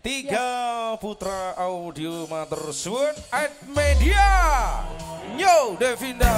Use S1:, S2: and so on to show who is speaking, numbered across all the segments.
S1: Tiga yes. putra audio matur suwun at Media. Yo Devinda.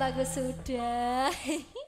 S2: bagus sudah.